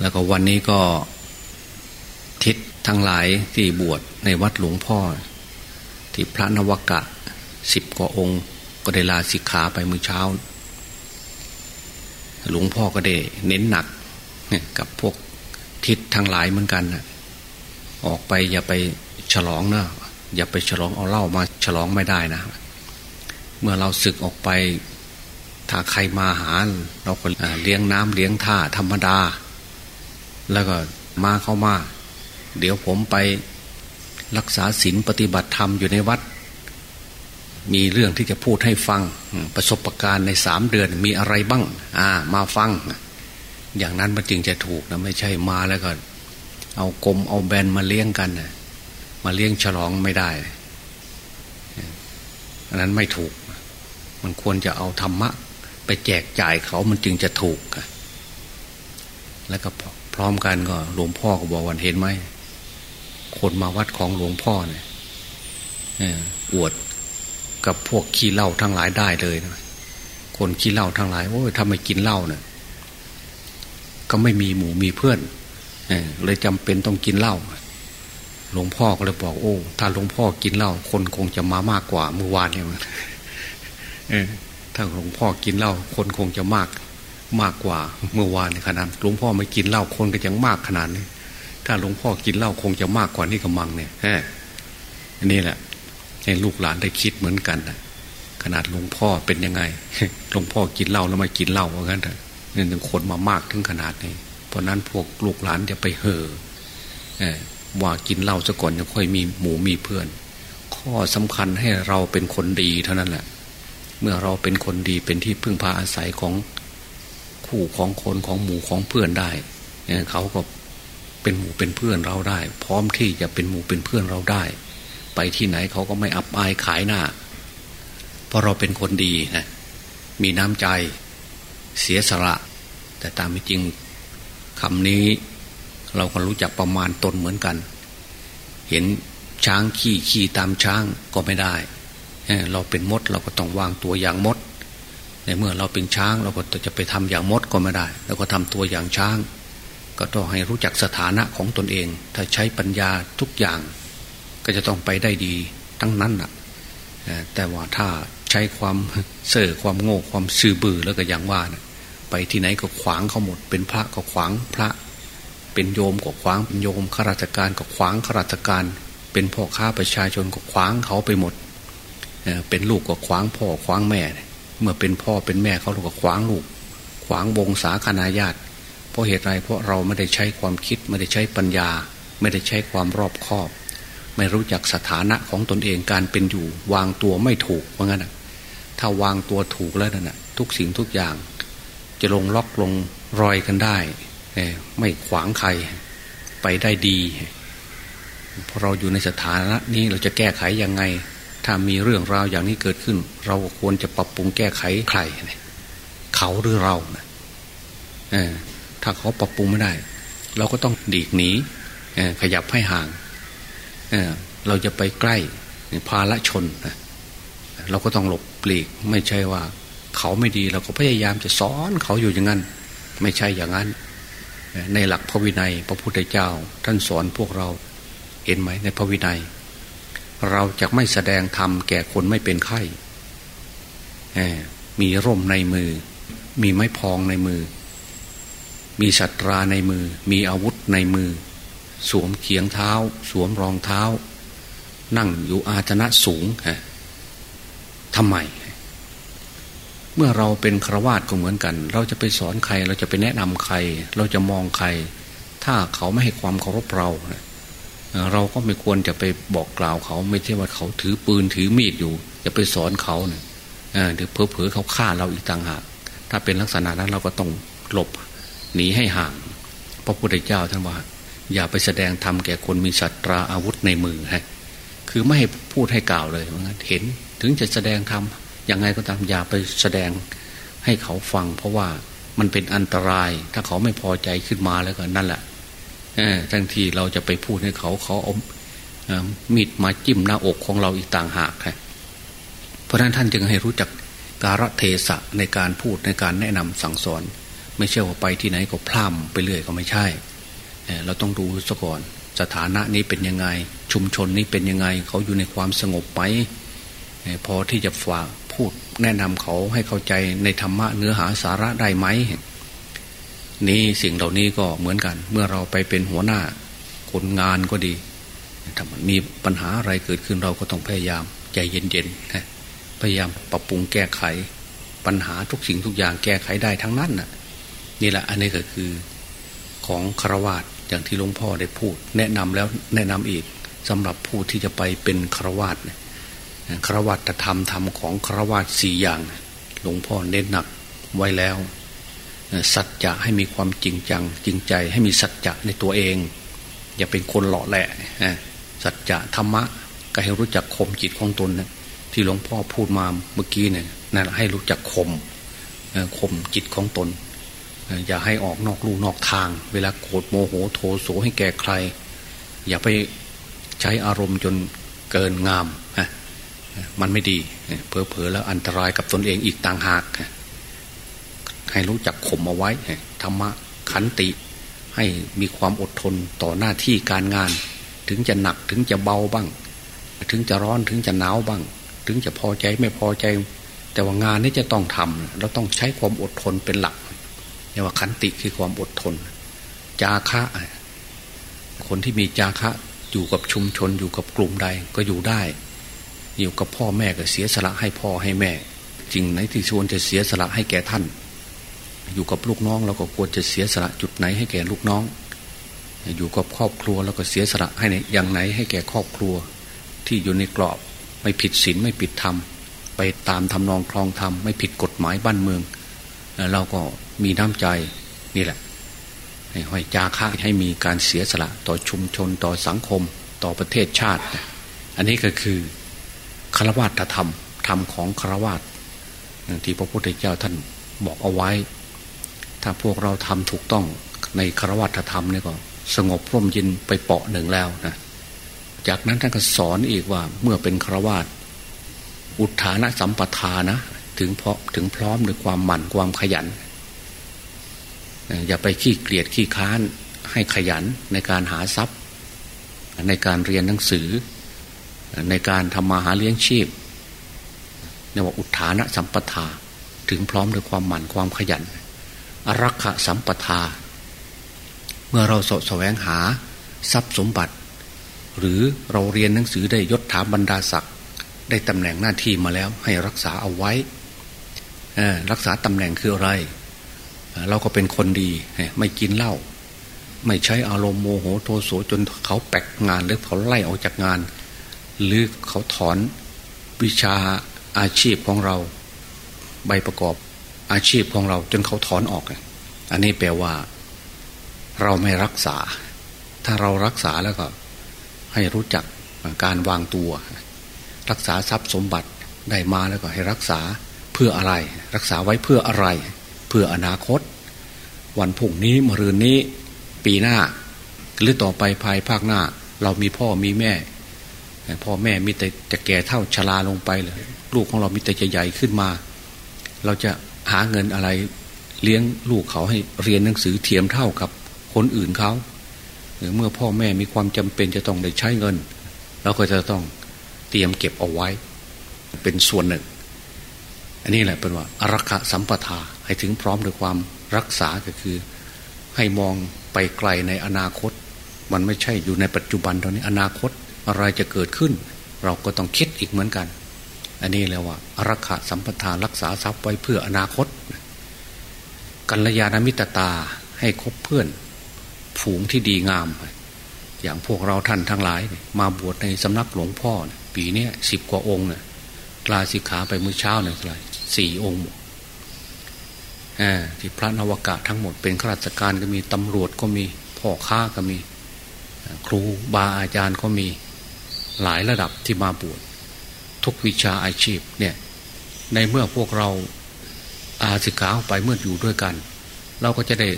แล้วก็วันนี้ก็ทิศทั้งหลายที่บวชในวัดหลวงพ่อ ที่พระนวกะสิบกว่าองค์ ก็ได้ลาสิกขาไปมือเช้า หลวงพ่อก็ได้เน้นหนักกับพวกทิศทั้งหลายเหมือนกันนะออกไปอย่าไปฉลองนะอย่าไปฉลองเอาเหล้ามาฉลองไม่ได้นะ เมื่อเราศึกออกไป ถ้าใครมาหา เราก็เลี้ยงน้ำเลี้ยงท่าธรรมดา แล้วก็มาเข้ามา เดี๋ยวผมไปรักษาศีลปฏิบัติธรรมอยู่ในวัด มีเรื่องที่จะพูดให้ฟังประสบะการณ์ในสามเดือนมีอะไรบ้าง อ่า มาฟัง อย่างนั้นมันจึงจะถูกนะไม่ใช่มาแล้วก็เอากลมเอาแบนมาเลี้ยงกันนะมาเลี้ยงฉลองไม่ได้อันนั้นไม่ถูก มันควรจะเอาธรรมะ ไปแจกจ่ายเขามันจึงจะถูก แล้วก็พ ร้อมกันก็หลวงพ่อก็บอกวันเห็นไหมคนมาวัดของหลวงพ่อเนี่ยอวดกับพวกขี้เหล้าทั้งหลายได้เลยนะคนขี้เหล้าทั้งหลายโอ้ยทำไมกินเหล้าเนี่ยก็ไม่มีหมูมีเพื่อนเลยจำเป็นต้องกินเหล้าหลวงพ่อก็เลยบอกโอ้ถ้าหลวงพ่อกินเหล้าคนคงจะมามากกว่าเมื่อวานเนี่ยถ้าหลวงพ่อกินเหล้าคนคงจะมาก มากกว่าเมื่อวานขนาดหลวงพ่อไม่กินเหล้าคนก็ยังมากขนาดนี้ ถ้าหลวงพ่อกินเหล้าคงจะมากกว่านี่กำมังเนี่ยฮอันนี้แหละ ให้ลูกหลานได้คิดเหมือนกันนะขนาดหลวงพ่อเป็นยังไงหลวงพ่อกินเหล้าแล้วไม่กินเหล้าเหมือนกันเถอะนี่ถึงคนมามากถึงขนาดนี้ เพราะนั้นพวกลูกหลานจะไปเห่อว่ากินเหล้าซะก่อนจะค่อยมีหมูมีเพื่อน ข้อสำคัญให้เราเป็นคนดีเท่านั้นแหละ เมื่อเราเป็นคนดีเป็นที่พึ่งพาอาศัยของ คู่ของคนของหมู่ของเพื่อนได้เขาก็เป็นหมู่เป็นเพื่อนเราได้ พร้อมที่จะเป็นหมู่เป็นเพื่อนเราได้ ไปที่ไหนเขาก็ไม่อับอายขายหน้า เพราะเราเป็นคนดีนะมีน้ำใจเสียสละ แต่ตามจริงคำนี้ เราก็รู้จักประมาณตนเหมือนกัน เห็นช้างขี่ขี่ตามช้างก็ไม่ได้ เราเป็นมดเราก็ต้องวางตัวอย่างมด เมื่อเราเป็นช้างเราก็จะไปทำอย่างมดก็ไม่ได้เราก็ทำตัวอย่างช้าง ก็ต้องให้รู้จักสถานะของตนเอง ถ้าใช้ปัญญาทุกอย่าง ก็จะต้องไปได้ดีทั้งนั้นแหะแต่ว่าถ้าใช้ความเสื่อความโง่ความซื่อบือแล้วก็อย่างว่านะไปที่ไหนก็ขวางเขาหมด เป็นพระก็ขวางพระ เป็นโยมก็ขวางเป็นโยมข้าราชการก็ขวางข้าราชการ เป็นพ่อค้าประชาชนก็ขวางเขาไปหมดเป็นลูกก็ขวางพ่อขวางแม่ เมื่อเป็นพ่อเป็นแม่เขาก็ขวางลูก ขวางวงศาคณาญาติ เพราะเหตุไรเพราะเราไม่ได้ใช้ความคิด ไม่ได้ใช้ปัญญา ไม่ได้ใช้ความรอบคอบ ไม่รู้จักสถานะของตนเองการเป็นอยู่ วางตัวไม่ถูกว่าะงั้นถ้าวางตัวถูกแล้วนั่นทุกสิ่งทุกอย่าง จะลงล็อกลงรอยกันได้ไม่ขวางใครไปได้ดีพอเราอยู่ในสถานะนี้เราจะแก้ไขยังไง ถ้ามีเรื่องราวอย่างนี้เกิดขึ้น เราควรจะปรับปรุงแก้ไขใคร เขาหรือเราถ้าเขาปรับปรุงไม่ได้ เราก็ต้องดีกหนีขยับให้ห่างเราจะไปใกล้ภาละชนเราก็ต้องหลบปลีก ไม่ใช่ว่า เขาไม่ดีเราก็พยายามจะสอนเขาอยู่อย่างนั้น ไม่ใช่อย่างนั้น ในหลักพระวินัย พระพุทธเจ้า ท่านสอนพวกเราเห็นไหมในพระวินัย เราจะไม่แสดงธรรมแก่คนไม่เป็นไข้มีร่มในมือ มีไม้พองในมือ มีสัตราในมือ มีอาวุธในมือ สวมเขียงเท้า สวมรองเท้า นั่งอยู่อาชนะสูงทำไม เมื่อเราเป็นครวาสก็เหมือนกัน เราจะไปสอนใคร เราจะไปแนะนำใคร เราจะมองใคร ถ้าเขาไม่ให้ความเคารพเรา เราก็ไม่ควรจะไปบอกกล่าวเขา ไม่ใช่ว่าเขาถือปืนถือมีดอยู่ จะไปสอนเขาเนี่ยเดี๋ยวเพอๆเขาฆ่าเราอีกต่างหากถ้าเป็นลักษณะนั้นเราก็ต้องหลบหนีให้ห่าง พระพุทธเจ้าท่านว่า อย่าไปแสดงธรรมแก่คนมีสัตราอาวุธในมือฮะคือไม่ให้พูดให้กล่าวเลยว่าเห็นถึงจะแสดงธรรมยังไงก็ตามอย่าไปแสดงให้เขาฟัง เพราะว่ามันเป็นอันตราย ถ้าเขาไม่พอใจขึ้นมาแล้วก็นั่นแหละ ทั้งที่เราจะไปพูดให้เขาเขาเอามีดมาจิ้มหน้าอกของเราอีกต่างหากเพราะนั้นท่านจึงให้รู้จักการะเทศะในการพูดในการแนะนำสั่งสอน ไม่ใช่ว่าไปที่ไหนก็พล่ำไปเรื่อยก็ไม่ใช่ เราต้องดูซะก่อนสถานะนี้เป็นยังไง ชุมชนนี้เป็นยังไง เขาอยู่ในความสงบไหมพอที่จะฝากพูดแนะนำเขาให้เข้าใจในธรรมะเนื้อหาสาระได้ไหม นี่สิ่งเหล่านี้ก็เหมือนกัน เมื่อเราไปเป็นหัวหน้าคนงานก็ดีถ้ามันมีปัญหาอะไรเกิดขึ้นเราก็ต้องพยายามใจเย็นๆพยายามปรับปรุงแก้ไข ปัญหาทุกสิ่งทุกอย่างแก้ไขได้ทั้งนั้นน่ะนี่แหละอันนี้ก็คือของคารวาสอย่างที่หลวงพ่อได้พูด แนะนำแล้วแนะนำอีกสำหรับผู้ที่จะไปเป็นคารวาสคารวาสธรรมธรรมของคารวาสสี่อย่าง หลวงพ่อเน้นหนักไว้แล้ว สัจจะให้มีความจริงจัง จริงใจให้มีสัจจะในตัวเอง อย่าเป็นคนหล่อแหละสัจจะธรรมะก็ให้รู้จักข่มจิตของตนนะที่หลวงพ่อพูดมาเมื่อกี้เนี่ยนั่นให้รู้จักข่มข่มจิตของตน อย่าให้ออกนอกลู่นอกทาง เวลาโกรธโมโหโทโสให้แก่ใคร อย่าไปใช้อารมณ์จนเกินงามมันไม่ดีเพอเพอแล้วอันตรายกับตนเองอีกต่างหาก ให้รู้จักข่มเอาไว้ธรรมะขันติ ให้มีความอดทนต่อหน้าที่การงาน ถึงจะหนักถึงจะเบาบ้าง ถึงจะร้อนถึงจะหนาวบ้าง ถึงจะพอใจไม่พอใจ แต่ว่างานนี้จะต้องทำเราต้องใช้ความอดทนเป็นหลักเรียกว่าขันติคือความอดทน จาคะ คนที่มีจาคะอยู่กับชุมชนอยู่กับกลุ่มใดก็อยู่ได้ อยู่กับพ่อแม่ก็เสียสละให้พ่อให้แม่จริงไหนที่ชวนจะเสียสละให้แก่ท่าน อยู่กับลูกน้องเราก็ควรจะเสียสละจุดไหนให้แก่ลูกน้อง อยู่กับครอบครัวเราก็เสียสละให้อย่างไหนให้แก่ครอบครัว ที่อยู่ในกรอบไม่ผิดศีลไม่ผิดธรรม ไปตามทำนองคลองธรรมไม่ผิดกฎหมายบ้านเมือง เราก็มีน้ำใจนี่แหละให้ห้อยจาค่าให้มีการเสียสละต่อชุมชนต่อสังคมต่อประเทศชาติ อันนี้ก็คือคารวะธรรมธรรมของคารวะที่พระพุทธเจ้าท่านบอกเอาไว้ ถ้าพวกเราทำถูกต้องในครวัตธรรมนี่ก็สงบร่มยินไปเปาะหนึ่งแล้วนะจากนั้นท่านก็สอนอีกว่าเมื่อเป็นครวาตอุทานะสัมปทานะ ถึงเพราะถึงพร้อมด้วยความหมั่นความขยัน อย่าไปขี้เกลียดขี้ค้านให้ขยันในการหาทรัพย์ ในการเรียนหนังสือ ในการทำมาหาเลี้ยงชีพเรียกว่าอุทานะสัมปทา ถึงพร้อมด้วยความหมั่นความขยัน อรักขสัมปทา เมื่อเราสแสวงหาทรัพย์สมบัติ หรือเราเรียนหนังสือได้ยศถาบรรดาศักดิ์ได้ตำแหน่งหน้าที่มาแล้วให้รักษาเอาไว้รักษาตำแหน่งคืออะไร เราก็เป็นคนดี ไม่กินเหล้าไม่ใช้อารมณ์โมโหโทโสจนเขาแปกงานหรือเขาไล่ออกจากงาน หรือเขาถอนวิชาอาชีพของเรา ใบประกอบ อาชีพของเราจนเขาถอนออก อันนี้แปลว่า เราไม่รักษา ถ้าเรารักษาแล้วก็ ให้รู้จักการวางตัว รักษาทรัพย์สมบัติได้มาแล้วก็ให้รักษาเพื่ออะไร รักษาไว้เพื่ออะไร เพื่ออนาคต วันพุ่งนี้มรืนนี้ ปีหน้า หรือต่อไปภายภาคหน้า เรามีพ่อมีแม่พ่อแม่มีแต่จะแก่เท่าชราลงไปเลย ลูกของเรามีแต่จะใหญ่ขึ้นมา เราจะ หาเงินอะไร เลี้ยงลูกเขาให้เรียนหนังสือเทียมเท่ากับคนอื่นเขาหรือเมื่อพ่อแม่มีความจำเป็นจะต้องได้ใช้เงิน เราก็จะต้องเตรียมเก็บเอาไว้ เป็นส่วนหนึ่ง อันนี้แหละเป็นว่าอารักขสัมปทาให้ถึงพร้อมด้วยความรักษาก็คือ ให้มองไปไกลในอนาคต มันไม่ใช่อยู่ในปัจจุบันตอนนี้อนาคตอะไรจะเกิดขึ้น เราก็ต้องคิดอีกเหมือนกัน อันนี้แล้วว่ารักษาสัมปทานรักษาทรัพย์ไว้เพื่ออนาคต กัลยาณมิตรตาให้คบเพื่อนฝูงที่ดีงาม อย่างพวกเราท่านทั้งหลาย มาบวชในสำนักหลวงพ่อ ปีนี้สิบกว่าองค์เนี่ยลาสิกขาไปมื้อเช้าเนี่ยเท่าไหร่สี่องค์ที่พระนวกะทั้งหมดเป็นข้าราชการก็มีตำรวจก็มีพ่อค้าก็มี ครูบาอาจารย์ก็มีหลายระดับที่มาบวช ทุกวิชาอาชีพเนี่ยในเมื่อพวกเราอาศิกาไปเมื่ออยู่ด้วยกัน เราก็จะได้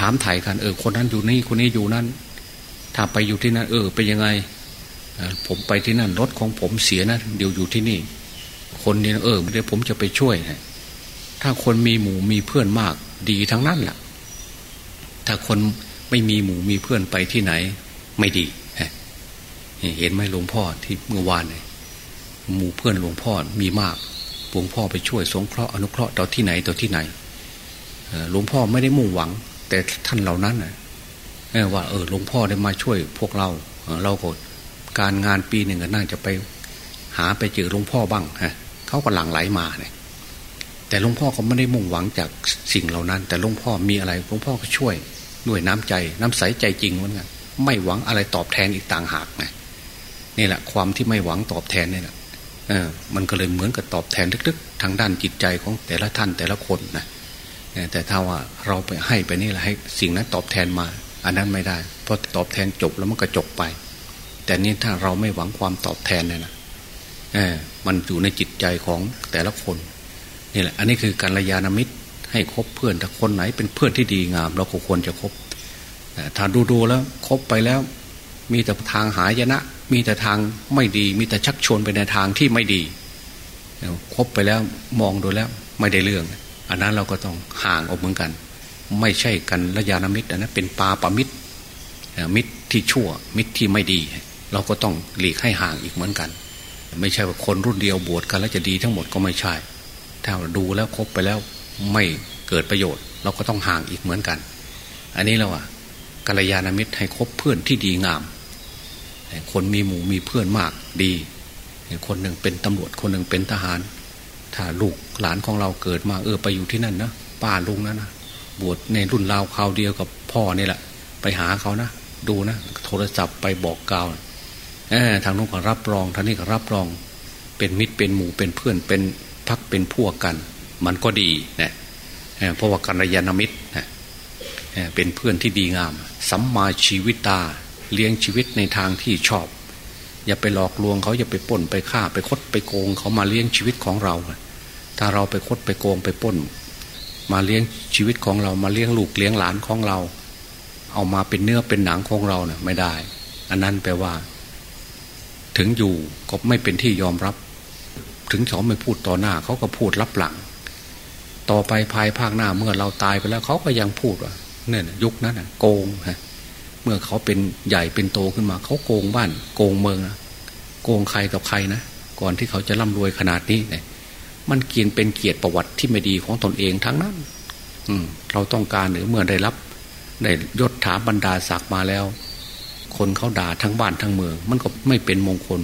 ถามไถ่กันเออคนนั้นอยู่นี่คนนี้อยู่นั่นถ้าไปอยู่ที่นั่นเออเป็นยังไงผมไปที่นั่นรถของผมเสียนะเดี๋ยวอยู่ที่นี่ คนนี้เออเดี๋ยวผมจะไปช่วยถ้าคนมีหมู่มีเพื่อนมากดีทั้งนั้นแหละถ้าคนไม่มีหมู่มีเพื่อนไปที่ไหน ไม่ดี เห็นไหมหลวงพ่อที่เมื่อวานเนี่ยหมู่เพื่อนหลวงพ่อมีมากหลวงพ่อไปช่วยสงเคราะห์อนุเคราะห์ต่อที่ไหนต่อที่ไหนหลวงพ่อไม่ได้มุ่งหวัง แต่ท่านเหล่านั้นนะว่าเออหลวงพ่อได้มาช่วยพวกเราเราก็การงานปีหนึ่งก็น่าจะไปหาไปเจอหลวงพ่อบ้างฮะเขาก็หลั่งไหลมาเนี่ยแต่หลวงพ่อเขาไม่ได้มุ่งหวังจากสิ่งเหล่านั้น แต่หลวงพ่อมีอะไรหลวงพ่อก็ช่วยด้วยน้ำใจ น้ำใสใจจริงเหมือนกันไม่หวังอะไรตอบแทนอีกต่างหากไง นี่แหละความที่ไม่หวังตอบแทนนี่แหละมันก็เลยเหมือนกับตอบแทนลึกๆ ทางด้านจิตใจของแต่ละท่านแต่ละคนนะแต่ถ้าว่าเราไปให้ไปนี่แหละให้สิ่งนั้นตอบแทนมา อันนั้นไม่ได้เพราะตอบแทนจบแล้วมันก็จบไป แต่นี่ถ้าเราไม่หวังความตอบแทนเนี่ยนะมันอยู่ในจิตใจของแต่ละคนนี่แหละอันนี้คือการระยานามิตรให้คบเพื่อนถ้าคนไหนเป็นเพื่อนที่ดีงาม เราก็ควรจะคบถ้าดูดูแล้วคบไปแล้ว มีแต่ทางหายนะ มีแต่ทางไม่ดี มีแต่ชักชวนไปในทางที่ไม่ดีคบไปแล้วมองดูแล้วไม่ได้เรื่อง อันนั้นเราก็ต้องห่างออกเหมือนกัน ไม่ใช่กันระยานามิตรนะเป็นปาปามิตรมิตรที่ชั่ว มิตรที่ไม่ดี เราก็ต้องหลีกให้ห่างอีกเหมือนกัน ไม่ใช่ว่าคนรุ่นเดียวบวชกันแล้วจะดีทั้งหมดก็ไม่ใช่ ถ้าดูแล้วคบไปแล้วไม่เกิดประโยชน์ เราก็ต้องห่างอีกเหมือนกัน อันนี้เราอะกัลยาณมิตรให้คบเพื่อนที่ดีงาม คนมีหมู่มีเพื่อนมากดี คนหนึ่งเป็นตำรวจคนหนึ่งเป็นทหาร ถ้าลูกหลานของเราเกิดมาเออไปอยู่ที่นั่นนะป้าลุงนะนะบวชในรุ่นราวคราวเดียวกับพ่อนี่แหละ ไปหาเขานะดูนะโทรศัพท์ไปบอกกล่าวทางนู้นก็รับรองทางนี้ก็รับรอง เป็นมิตรเป็นหมู่เป็นเพื่อนเป็นพักเป็นพวกกัน มันก็ดีนะเพราะว่ากัลยาณมิตรนะเป็นเพื่อนที่ดีงามสัมมาชีวิตตา เลี้ยงชีวิตในทางที่ชอบ อย่าไปหลอกลวงเขาอย่าไปป่นไปฆ่า ไปคดไปโกงเขามาเลี้ยงชีวิตของเรา ถ้าเราไปคดไปโกงไปป่น มาเลี้ยงชีวิตของเรามาเลี้ยงลูกเลี้ยงหลานของเรา เอามาเป็นเนื้อเป็นหนังของเราเนี่ยไม่ได้ อันนั้นแปลว่า ถึงอยู่ก็ไม่เป็นที่ยอมรับ ถึงเขาไม่พูดต่อหน้าเขาก็พูดรับหลัง ต่อไปภายภาคหน้าเมื่อเราตายไปแล้วเขาก็ยังพูดว่าเนี่ยยุคนั้นโกงฮะ เมื่อเขาเป็นใหญ่เป็นโตขึ้นมา เขาโกงบ้าน โกงเมืองโกงใครกับใครนะก่อนที่เขาจะร่ำรวยขนาดนี้เนี่ยมันเกียนเป็นเกียรติประวัติที่ไม่ดีของตนเองทั้งนั้น อืม เราต้องการหรือเมื่อได้รับได้ยศถาบรรดาศักดิ์มาแล้ว คนเขาด่าทั้งบ้านทั้งเมือง มันก็ไม่เป็นมงคล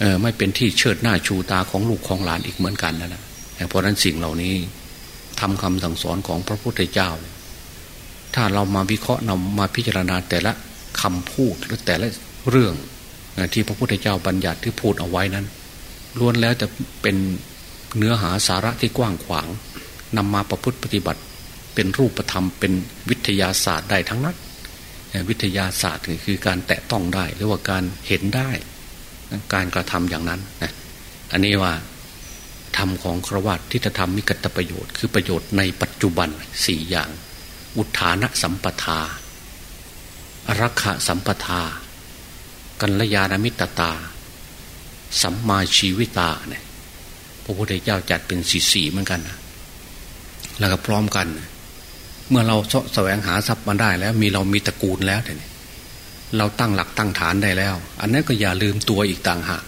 เออไม่เป็นที่เชิดหน้าชูตาของลูกของหลานอีกเหมือนกันนั่นแหละเพราะนั้นสิ่งเหล่านี้ทำคำสั่งสอนของพระพุทธเจ้า ถ้าเรามาวิเคราะห์นำมาพิจารณาแต่ละคำพูดหรือแต่ละเรื่องที่พระพุทธเจ้าบัญญัติที่พูดเอาไว้นั้นล้วนแล้วจะเป็นเนื้อหาสาระที่กว้างขวางนำมาประพฤติปฏิบัติ เป็นรูปธรรมเป็นวิทยาศาสตร์ได้ทั้งนั้นวิทยาศาสตร์คือการแตะต้องได้ หรือว่าการเห็นได้ การกระทำอย่างนั้นนะอันนี้ว่าธรรมของครวัตที่จะทำมิกตประโยชน์ คือประโยชน์ในปัจจุบันสี่อย่าง อุทานสัมปทาอรักขะสัมปทา กัลยาณมิตรตา สัมมาชีวิตาเนี่ยพระพุทธเจ้าจัดเป็นสีสีเหมือนกันนะแล้วก็พร้อมกัน เมื่อเราแสวงหาทรัพย์มาได้แล้ว มีเรามีตระกูลแล้วเนี่ยเราตั้งหลักตั้งฐานได้แล้ว อันนั้นก็อย่าลืมตัวอีกต่างหาก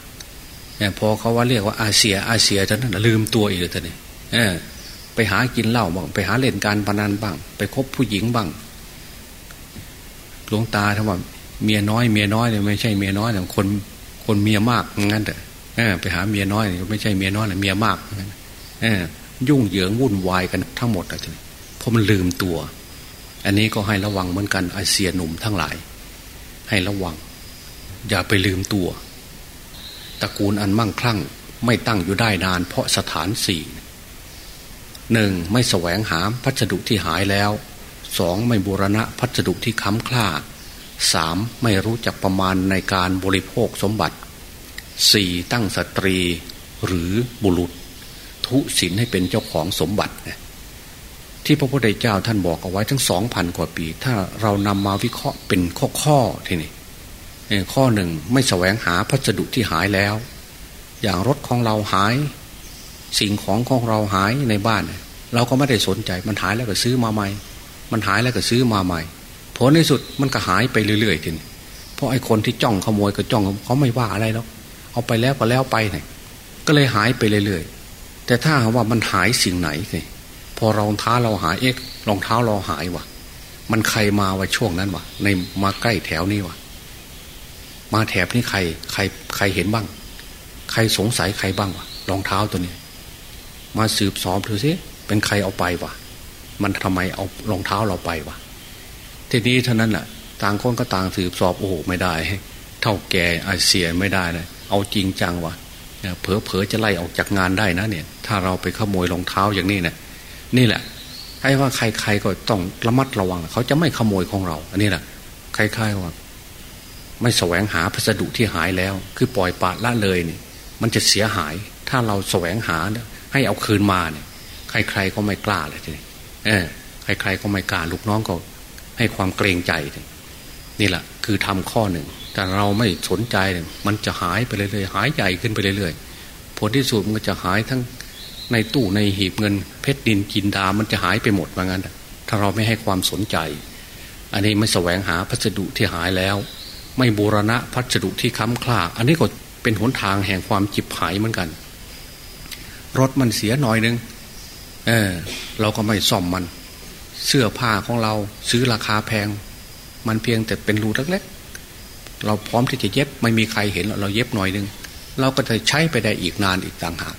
พอเขาว่าเรียกว่าอาเซียอาเซียท่านั้นลืมตัวอีกเลยท่านนี่ ไปหากินเหล้าบ้างไปหาเล่นการพนันบ้าง ไปคบผู้หญิงบ้างหลวงตาถ้าว่าเมียน้อยเมียน้อยเนี่ยไม่ใช่เมียน้อยแต่คนคนเมียมากงั้นแต่ไปหาเมียน้อยไม่ใช่เมียน้อยแต่เมียมากงั้นยุ่งเหยิงวุ่นวายกันทั้งหมดเลยเพราะมันลืมตัว อันนี้ก็ให้ระวังเหมือนกันอาเซียหนุ่มทั้งหลาย ให้ระวัง อย่าไปลืมตัวตระกูลอันมั่งคลั่ง ไม่ตั้งอยู่ได้นาน เพราะสถานสี่ หนึ่งไม่แสวงหาพัสดุที่หายแล้วสองไม่บูรณะพัสดุที่ค้ำคล้าสามไม่รู้จักประมาณในการบริโภคสมบัติสี่ตั้งสตรีหรือบุรุษ ทุศินให้เป็นเจ้าของสมบัติ ที่พระพุทธเจ้าท่านบอกเอาไว้ทั้งสองพันกว่าปี ถ้าเรานำมาวิเคราะห์เป็นข้อข้อทีนี้ข้อหนึ่งไม่แสวงหาพัสดุที่หายแล้ว อย่างรถของเราหาย สิ่งของของเราหายในบ้าน เราก็ไม่ได้สนใจ มันหายแล้วก็ซื้อมาใหม่ มันหายแล้วก็ซื้อมาใหม่ผลในสุดมันก็หายไปเรื่อยๆทีนี้เพราะไอ้คนที่จ้องขโมยก็จ้องเขาไม่ว่าอะไรแล้วเอาไปแล้วก็แล้วไปไงก็เลยหายไปเรื่อยๆ แต่ถ้าว่ามันหายสิ่งไหนไงพอรองเท้าเราหายเอ๊ะรองเท้าเราหายวะมันใครมาว่าช่วงนั้นวะในมาใกล้แถวนี้วะมาแถบนี้ใครใครใครเห็นบ้าง ใครสงสัยใครบ้างวะรองเท้าตัวนี้ มาสืบสอบดูสิ เป็นใครเอาไปวะมันทำไมเอารองเท้าเราไปวะทีนี้เท่านั้นแหละต่างคนก็ต่างสืบสอบโอ้โหไม่ได้ เท่าแก่อาเสียไม่ได้เลยเอาจริงจังวะเผลอเผลอจะไล่ออกจากงานได้นะเนี่ย ถ้าเราไปขโมยรองเท้าอย่างนี้นะนี่แหละให้ว่าใครๆก็ต้องระมัดระวัง เขาจะไม่ขโมยของเรา อันนี้แหละใคล้ายๆว่า ไม่แสวงหาพัสดุที่หายแล้ว คือปล่อยปละละเลยเนี่ยมันจะเสียหาย ถ้าเราแสวงหาให้เอาคืนมาเนี่ย ใครๆก็ไม่กล้าเลยทีนี้เออใครๆก็ไม่กล้าลูกน้องก็ให้ความเกรงใจนี่แหละคือทำข้อหนึ่งแต่เราไม่สนใจมันจะหายไปเรื่อยๆหายใหญ่ขึ้นไปเรื่อยๆผลที่สุดมันก็จะหายทั้งในตู้ในหีบเงิน เพชรดินกินดา มันจะหายไปหมดว่างั้นถ้าเราไม่ให้ความสนใจ อันนี้ไม่แสวงหาพัสดุที่หายแล้ว ไม่บูรณะพัสดุที่ค้ำคล้าอันนี้ก็เป็นหนทางแห่งความจิบหายเหมือนกัน รถมันเสียหน่อยนึง เออ เราก็ไม่ซ่อมมัน เสื้อผ้าของเราซื้อราคาแพง มันเพียงแต่เป็นรูเล็กๆเราพร้อมที่จะเย็บไม่มีใครเห็นเราเย็บหน่อยนึงเราก็จะใช้ไปได้อีกนานอีกต่างหาก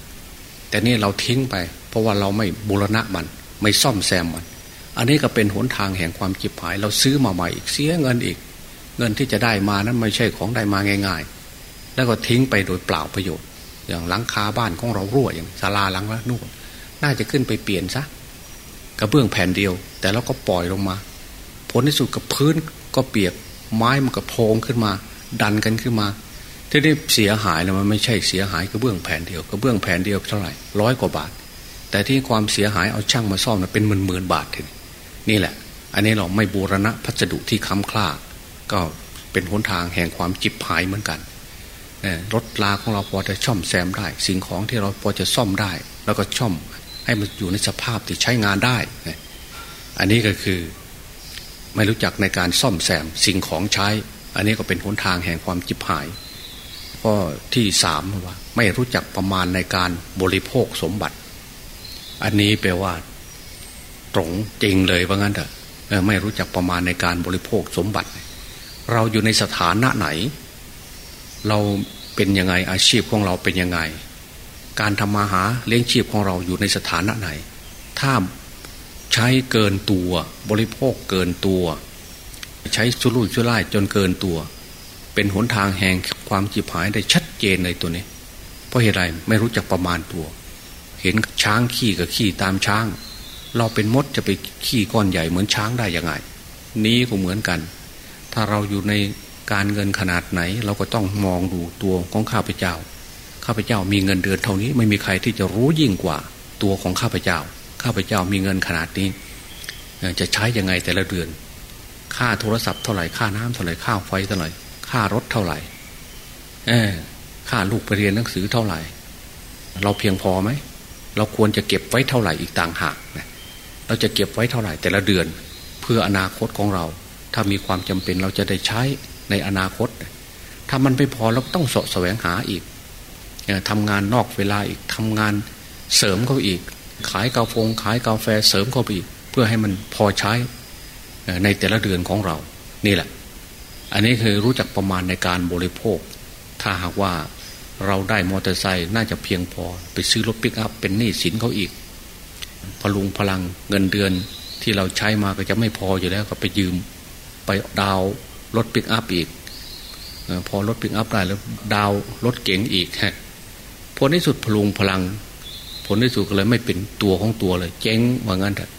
แต่นี่เราทิ้งไป เพราะว่าเราไม่บูรณะมัน ไม่ซ่อมแซมมัน อันนี้ก็เป็นหนทางแห่งความจิบหาย เราซื้อมาใหม่อีกเสียเงินอีก เงินที่จะได้มานั้นไม่ใช่ของได้มาง่าย ๆ แล้วก็ทิ้งไปโดยเปล่าประโยชน์ อย่างหลังคาบ้านของเรารั่วอย่างศาลาหลังละนู่น น่าจะขึ้นไปเปลี่ยนซะกระเบื้องแผ่นเดียว แต่เราก็ปล่อยลงมา ผลที่สุดกับพื้นก็เปียก ไม้มันก็โพงขึ้นมา ดันกันขึ้นมาที่ได้เสียหายนะมันไม่ใช่เสียหายกระเบื้องแผ่นเดียวกระเบื้องแผ่นเดียวเท่าไหร่ร้อยกว่าบาท แต่ที่ความเสียหายเอาช่างมาซ่อมนะเป็นหมื่นหมื่นบาททีนี่แหละ อันนี้เราไม่บูรณะพัสดุที่ค้ำคลาก็เป็นหนทางแห่งความจิบหายเหมือนกันรถลาของเราพอจะช่อมแซมได้ สิ่งของที่เราพอจะซ่อมได้ แล้วก็ช่อม ให้มันอยู่ในสภาพที่ใช้งานได้ อันนี้ก็คือไม่รู้จักในการซ่อมแซมสิ่งของใช้ อันนี้ก็เป็นหนทางแห่งความจิบหาย ข้อที่สามว่าไม่รู้จักประมาณในการบริโภคสมบัติ อันนี้แปลว่า ตรงจริงเลยว่างั้นเถอะไม่รู้จักประมาณในการบริโภคสมบัติ เราอยู่ในสถานะไหน เราเป็นยังไงอาชีพของเราเป็นยังไง การทำมาหาเลี้ยงชีพของเราอยู่ในสถานะไหน ถ้าใช้เกินตัวบริโภคเกินตัว ใช้ชุรุ่ยชุร่ายจนเกินตัว เป็นหนทางแห่งความจีบหายได้ชัดเจนในตัวนี้ เพราะเหตุไรไม่รู้จักประมาณตัว เห็นช้างขี่กับขี่ตามช้าง เราเป็นมดจะไปขี่ก้อนใหญ่เหมือนช้างได้ยังไง นี้ก็เหมือนกัน ถ้าเราอยู่ในการเงินขนาดไหน เราก็ต้องมองดูตัวของข้าพเจ้า ข้าพเจ้ามีเงินเดือนเท่านี้ไม่มีใครที่จะรู้ยิ่งกว่าตัวของข้าพเจ้า ข้าพเจ้ามีเงินขนาดนี้ จะใช้ยังไงแต่ละเดือน ค่าโทรศัพท์เท่าไหร่ค่าน้ำเท่าไหร่ค่าไฟเท่าไหร่ค่ารถเท่าไหร่เออค่าลูกไปเรียนหนังสือเท่าไหร่ เราเพียงพอไหมเราควรจะเก็บไว้เท่าไหร่อีกต่างหากนะเราจะเก็บไว้เท่าไหร่แต่ละเดือน เพื่ออนาคตของเรา ถ้ามีความจำเป็นเราจะได้ใช้ในอนาคต ถ้ามันไม่พอเราต้องสะแสวงหาอีก ทำงานนอกเวลาอีกทำงานเสริมเขาอีก ขายกาแฟขายกาแฟเสริมเขาอีก เพื่อให้มันพอใช้ในแต่ละเดือนของเรา นี่แหละ อันนี้คือรู้จักประมาณในการบริโภค ถ้าหากว่าเราได้มอเตอร์ไซค์น่าจะเพียงพอ ไปซื้อรถปิกอัพเป็นหนี้สินเขาอีก พลุงพลังเงินเดือนที่เราใช้มาก็จะไม่พออยู่แล้วก็ไปยืม ไปดาวน์รถปิกอัพอีก พอรถปิกอัพได้แล้วดาวน์รถเก๋งอีกฮะ ผลที่สุดพะรุงพะรัง ผลที่สุดก็เลยไม่เป็นตัวของตัวเลย เจ๊งว่างั้นเถอะ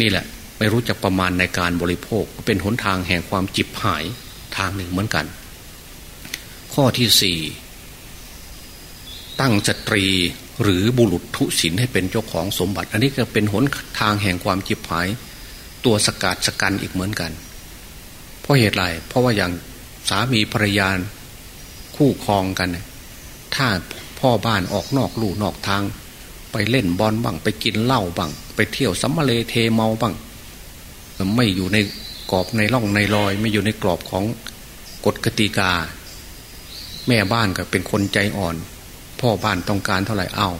นี่แหละ ไม่รู้จักประมาณในการบริโภค เป็นหนทางแห่งความฉิบหายทางหนึ่งเหมือนกัน ข้อที่สี่ตั้งสตรีหรือบุรุษทุศินให้เป็นเจ้าของสมบัติ อันนี้ก็เป็นหนทางแห่งความจิบหาย ตัวสกัดสกันอีกเหมือนกัน เพราะเหตุไรเพราะว่าอย่างสามีภรรยาคู่ครองกัน ถ้า พ่อบ้านออกนอกลู่นอกทาง ไปเล่นบอลบ้าง ไปกินเหล้าบ้าง ไปเที่ยวสัมมาเลเทเมาบ้าง ไม่อยู่ในกรอบในร่องในรอย ไม่อยู่ในกรอบของกฎกติกา แม่บ้านก็เป็นคนใจอ่อน พ่อบ้านต้องการเท่าไหร่เอา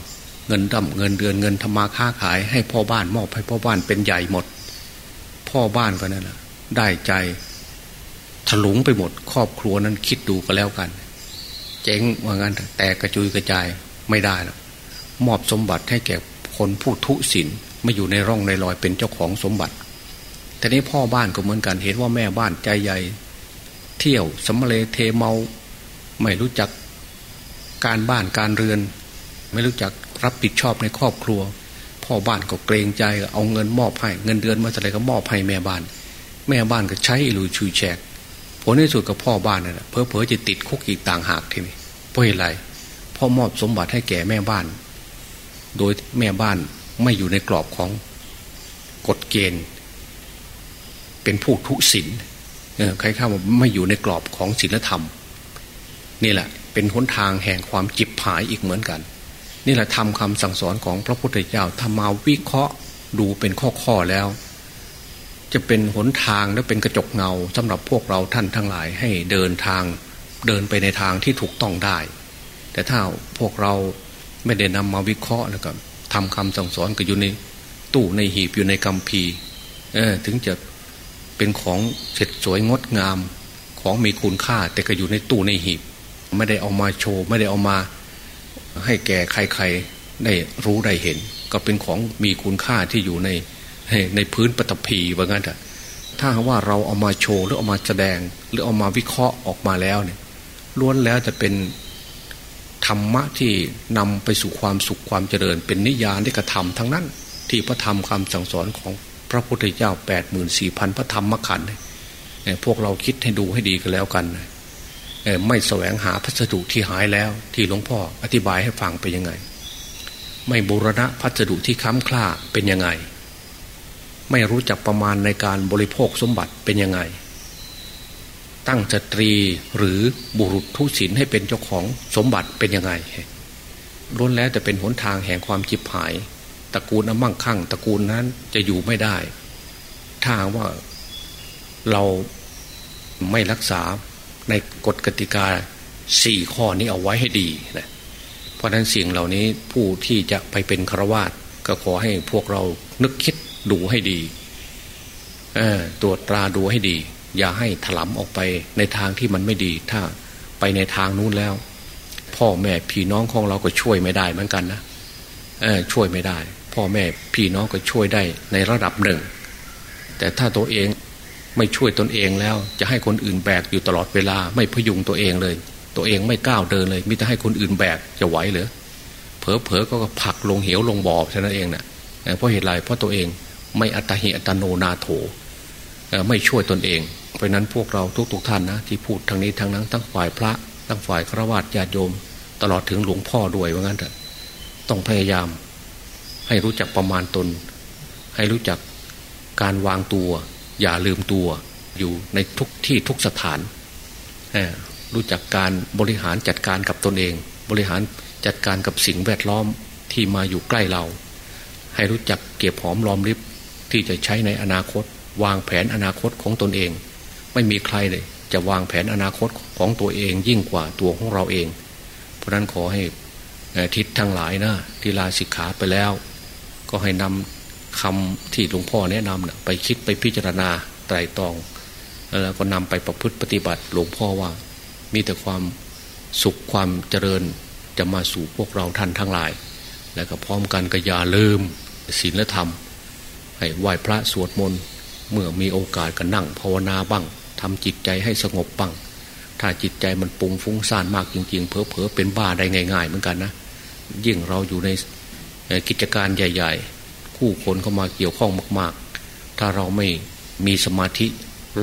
เงินดำเงินเดือนเงินธรรมาค้าขายให้พ่อบ้านมอบให้พ่อบ้านเป็นใหญ่หมด พ่อบ้านก็นั่นแหละได้ใจถลุงไปหมด ครอบครัวนั้นคิดดูก็แล้วกัน เจ๊งว่างั้นแต่กระจุยกระจายไม่ได้หรอกมอบสมบัติให้แก่คนผู้ทุศินไม่อยู่ในร่องในรอยเป็นเจ้าของสมบัติแต่นี้พ่อบ้านก็เหมือนกันเห็นว่าแม่บ้านใจใหญ่ เที่ยวสมเลเทเมา ไม่รู้จักการบ้านการเรือน ไม่รู้จักรับผิดชอบในครอบครัว พ่อบ้านก็เกรงใจเอาเงินมอบให้ เงินเดือนมาอะไรก็มอบให้แม่บ้าน แม่บ้านก็ใช้ลุยชุยแฉก ผลในสุดกับพ่อบ้านนั่นแหละเพอเพอจะติดคุกอีกต่างหากทีนี้เพราะอะไรพ่อมอบสมบัติให้แก่แม่บ้าน โดยแม่บ้านไม่อยู่ในกรอบของกฎเกณฑ์ เป็นผู้ทุศิลใครเข้ามาไม่อยู่ในกรอบของศีลธรรม นี่แหละ เป็นหนทางแห่งความจิบหายอีกเหมือนกัน นี่แหละทำคำสั่งสอนของพระพุทธเจ้าถ้ามาวิเคราะห์ดูเป็นข้อๆแล้ว จะเป็นหนทางและเป็นกระจกเงาสำหรับพวกเราท่านทั้งหลายให้เดินทางเดินไปในทางที่ถูกต้องได้ แต่ถ้าพวกเราไม่ได้นำมาวิเคราะห์แล้วก็ทำคำสั่งสอนก็อยู่ในตู้ในหีบอยู่ในกัมพีเออถึงจะเป็นของเสร็จสวยงดงามของมีคุณค่า แต่ก็อยู่ในตู้ในหีบ ไม่ได้เอามาโชว์ ไม่ได้เอามาให้แก่ใครๆได้รู้ได้เห็น ก็เป็นของมีคุณค่าที่อยู่ใน ในพื้นปฐพีว่างั้นเถอะถ้าว่าเราเอามาโชว์หรือเอามาแสดง หรือเอามาวิเคราะห์ออกมาแล้วเนี่ยล้วนแล้วจะเป็นธรรมะที่นำไปสู่ความสุขความเจริญ เป็นนิยานที่กระทำทั้งนั้น ที่พระธรรมคำสั่งสอนของพระพุทธเจ้าแปดหมื่นสี่พันพระธรรมมขันธ์พวกเราคิดให้ดูให้ดีกันแล้วกันไม่แสวงหาพัสดุที่หายแล้ว ที่หลวงพ่ออธิบายให้ฟังเป็นยังไง ไม่บูรณะพัสดุที่ค้ำคล้าเป็นยังไง ไม่รู้จักประมาณในการบริโภคสมบัติเป็นยังไง ตั้งสตรีหรือบุรุษทุศินให้เป็นเจ้าของสมบัติเป็นยังไงล้วนแล้วแต่เป็นหนทางแห่งความจิบหายตระกูลอมั่งคั่งตระกูลนั้นจะอยู่ไม่ได้ ถ้าว่าเราไม่รักษาในกฎกติกาสี่ข้อนี้เอาไว้ให้ดีนะเพราะนั้นสิ่งเหล่านี้ผู้ที่จะไปเป็นฆราวาสก็ขอให้พวกเรานึกคิด ดูให้ดีตรวจตราดูให้ดี อย่าให้ถลำออกไปในทางที่มันไม่ดี ถ้าไปในทางนู้นแล้ว พ่อแม่พี่น้องของเราก็ช่วยไม่ได้เหมือนกันนะช่วยไม่ได้ พ่อแม่พี่น้องก็ช่วยได้ในระดับหนึ่ง แต่ถ้าตัวเองไม่ช่วยตนเองแล้ว จะให้คนอื่นแบกอยู่ตลอดเวลา ไม่พยุงตัวเองเลย ตัวเองไม่ก้าวเดินเลยมิแต่ให้คนอื่นแบกจะไหวหรือเผลอเผลอก็ผลักลงเหวลงบ่อแค่นั้นเองเนะ่ะเพราะเหตุไรเพราะตัวเอง ไม่อัตหิอัตโนนาโถไม่ช่วยตนเอง เพราะนั้นพวกเราทุกๆทท่านนะที่พูดทางนี้ทางนั้นทั้งฝ่ายพระทั้งฝ่ายฆราวาสญาติโยม ตลอดถึงหลวงพ่อด้วยว่างั้นเถอะต้องพยายาม ให้รู้จักประมาณตน ให้รู้จักการวางตัว อย่าลืมตัว อยู่ในทุกที่ทุกสถาน รู้จักการบริหารจัดการกับตนเอง บริหารจัดการกับสิ่งแวดล้อมที่มาอยู่ใกล้เรา ให้รู้จักเก็บหอมรอมริบ ที่จะใช้ในอนาคต วางแผนอนาคตของตนเอง ไม่มีใครเลย จะวางแผนอนาคตของตัวเองยิ่งกว่าตัวของเราเอง เพราะนั้นขอให้ทิศทั้งหลายนะที่ลาสิกขาไปแล้ว ก็ให้นำคำที่หลวงพ่อแนะนำนะไปคิดไปพิจารณาไตรตรองแล้วก็นำไปประพฤติปฏิบัติหลวงพ่อว่า มีแต่ความสุขความเจริญจะมาสู่พวกเราท่านทั้งหลาย แล้วก็พร้อมกันก็อย่าลืมศีลธรรม ให้ไหว้พระสวดมนต์เมื่อมีโอกาสก็นั่งภาวนาบ้างทำจิตใจให้สงบบ้าง ถ้าจิตใจมันปุงฟุ้งซ่านมากจริง ๆ เพอเพอเป็นบ้าได้ง่ายๆเหมือนกันนะยิ่งเราอยู่ในกิจการใหญ่ ๆ คู่คนเข้ามาเกี่ยวข้องมาก ๆ ถ้าเราไม่มีสมาธิ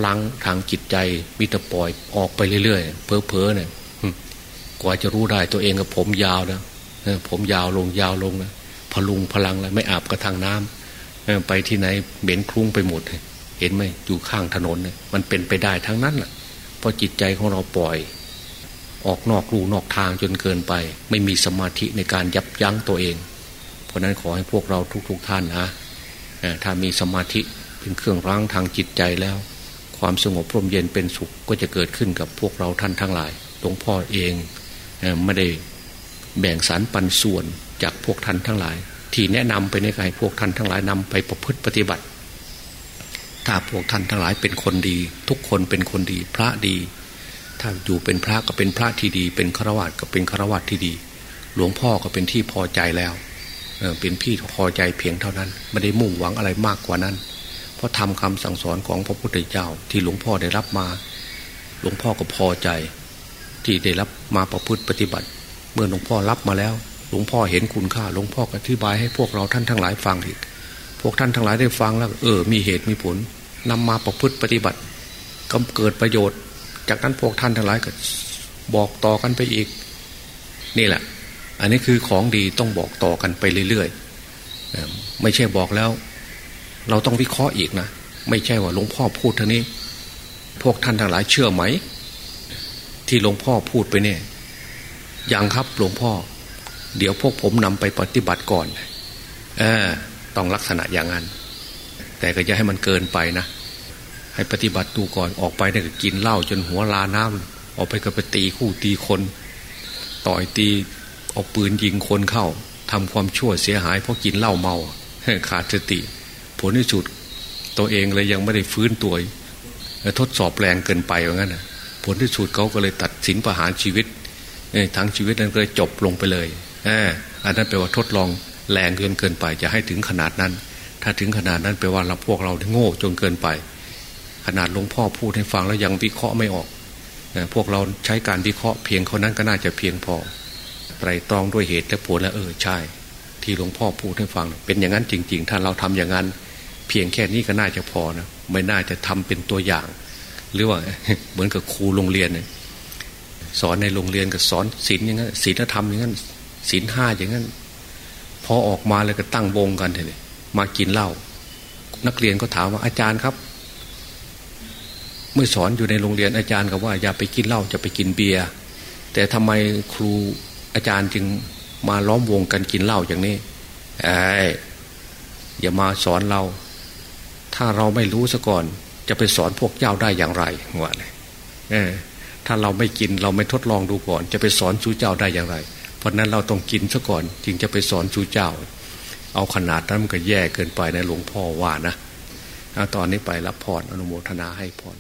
ล้างทางจิตใจมิตรปล่อยออกไปเรื่อยๆเพอๆเนี่ยกว่าจะรู้ได้ตัวเองกับผมยาวนะผมยาวลงยาวลงนะพลุงพลังแล้วไม่อาบกระทางน้ำ ไปที่ไหนเบ็นคลุ้งไปหมด เห็นไหมอยู่ข้างถนนเนี่ยมันเป็นไปได้ทั้งนั้นแหละเพราะจิตใจของเราปล่อย ออกนอกรูนอกทางจนเกินไป ไม่มีสมาธิในการยับยั้งตัวเอง เพราะนั้นขอให้พวกเราทุกๆทท่านนะถ้ามีสมาธิเป็นเครื่องร้างทางจิตใจแล้ว ความสงบพร่มเย็นเป็นสุขก็จะเกิดขึ้นกับพวกเราท่านทั้งหลายหลวงพ่อเองไม่ได้แบ่งสารปันส่วนจากพวกท่านทั้งหลาย ที่แนะนำไปในการพวกท่านทั้งหลายนำไปประพฤติปฏิบัติ ถ้าพวกท่านทั้งหลายเป็นคนดี ทุกคนเป็นคนดี พระดี ถ้าอยู่เป็นพระก็เป็นพระที่ดี เป็นฆราวาสก็เป็นฆราวาสที่ดี หลวงพ่อก็เป็นที่พอใจแล้วเป็นพี่พอใจเพียงเท่านั้น ไม่ได้มุ่งหวังอะไรมากกว่านั้น เพราะทำคำสั่งสอนของพระพุทธเจ้าที่หลวงพ่อได้รับมา หลวงพ่อก็พอใจ ที่ได้รับมาประพฤติปฏิบัติ เมื่อหลวงพ่อรับมาแล้ว หลวงพ่อเห็นคุณค่าหลวงพ่อก็อธิบายให้พวกเราท่านทั้งหลายฟังอีกพวกท่านทั้งหลายได้ฟังแล้ว เออ มีเหตุมีผลนำมาประพฤติปฏิบัติก็เกิดประโยชน์ จากนั้นพวกท่านทั้งหลายก็บอกต่อกันไปอีก นี่แหละ อันนี้คือของดีต้องบอกต่อกันไปเรื่อยๆไม่ใช่บอกแล้ว เราต้องวิเคราะห์อีกนะไม่ใช่ว่าหลวงพ่อพูดเท่านี้ พวกท่านทั้งหลายเชื่อไหม ที่หลวงพ่อพูดไปเนี่ยยังครับหลวงพ่อ เดี๋ยวพวกผมนำไปปฏิบัติก่อนเออต้องลักษณะอย่างนั้น แต่ก็จะให้มันเกินไปนะ ให้ปฏิบัติดูก่อนออกไปเนี่ยกินเหล้าจนหัวลาน้ำออกไปก็ไปตีคู่ตีคน ต่อยตีเอาปืนยิงคนเข้าทำความชั่วเสียหายเพราะกินเหล้าเมาขาดสติ ผลที่สุด ตัวเองเลยยังไม่ได้ฟื้นตัวทดสอบแรงเกินไปอย่างนั้นผลที่สุดเขาก็เลยตัดสินประหารชีวิตทั้งชีวิตนั้นก็เลยจบลงไปเลย อันนั้นแปลว่าทดลองแรงเกินเกินไปจะให้ถึงขนาดนั้น ถ้าถึงขนาดนั้นแปลว่าเราพวกเราโง่จนเกินไป ขนาดหลวงพ่อพูดให้ฟังแล้วยังวิเคราะห์ไม่ออกพวกเราใช้การวิเคราะห์เพียงเขานั้นก็น่าจะเพียงพอไตรตรองด้วยเหตุและผลแล้วเออใช่ ที่หลวงพ่อพูดให้ฟัง เป็นอย่างนั้นจริง ๆ ถ้าเราทำอย่างนั้น เพียงแค่นี้ก็น่าจะพอนะไม่น่าจะทำเป็นตัวอย่าง หรือว่าเหมือนกับครูโรงเรียนสอนในโรงเรียนกับสอนศีลอย่างนั้นศีลธรรมอย่างนั้น ศีลห้าอย่างนั้น พอออกมาเลยก็ตั้งวงกันเลยมากินเหล้านักเรียนก็ถามว่าอาจารย์ครับ เมื่อสอนอยู่ในโรงเรียนอาจารย์ก็ว่า อย่าไปกินเหล้าจะไปกินเบียร์แต่ทำไมครูอาจารย์จึงมาล้อมวงกันกินเหล้าอย่างนี้ไอ้อย่ามาสอนเรา ถ้าเราไม่รู้ซะก่อน จะไปสอนพวกเจ้าได้อย่างไรว่าเลยเออถ้าเราไม่กินเราไม่ทดลองดูก่อน จะไปสอนชูเจ้าได้อย่างไร เพราะนั้นเราต้องกินซะก่อน จึงจะไปสอนชูเจ้า เอาขนาดนั้นมันก็แย่เกินไปนะหลวงพ่อว่านะตอนนี้ไปรับพรออนุโมทนาให้พร